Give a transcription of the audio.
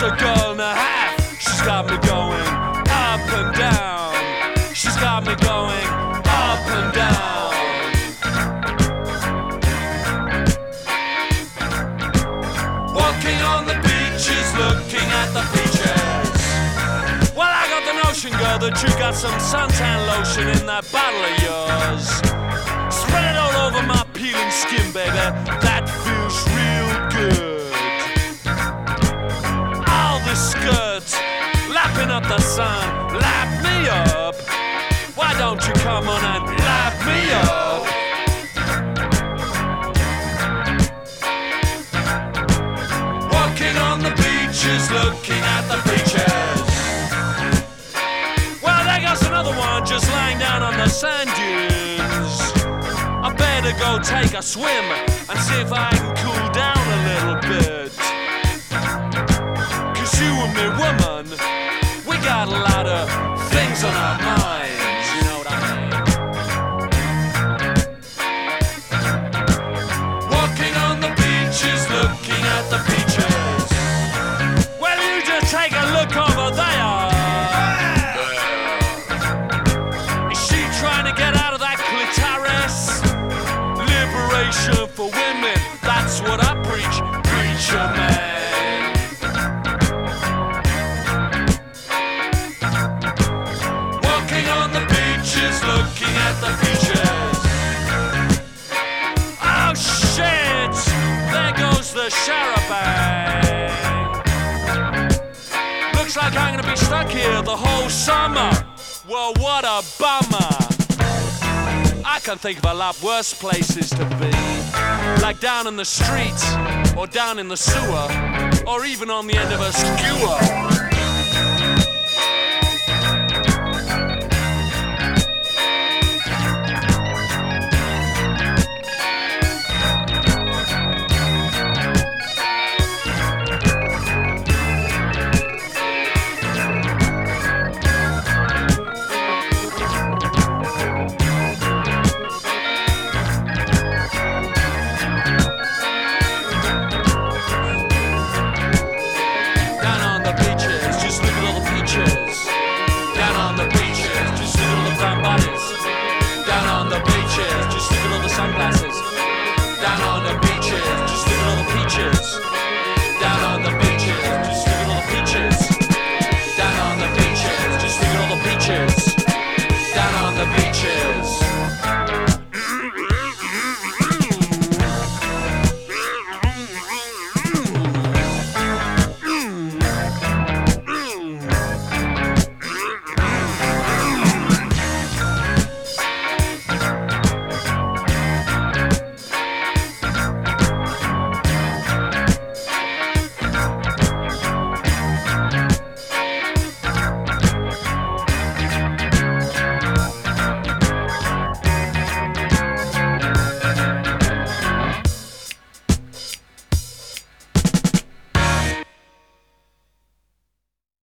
girl's a girl and a half. She's got me going up and down. She's got me going up and down. Walking on the beaches, looking at the beaches. Well, I got the notion, girl, that you got some suntan lotion in that bottle of yours. Spread it all over my peeling skin, baby. That feels the sun, lap me up. Why don't you come on and lap me up? Walking on the beaches, looking at the beaches. Well, there goes another one just lying down on the sand dunes. I better go take a swim and see if I can cool down a little bit. Liberation for women, that's what I preach, preacher man. Walking on the beaches, looking at the beaches. Oh shit! There goes the charabanc. Looks like I'm gonna be stuck here the whole summer. Well, what a bummer. I can think of a lot worse places to be. Like down in the street, or down in the sewer, or even on the end of a skewer.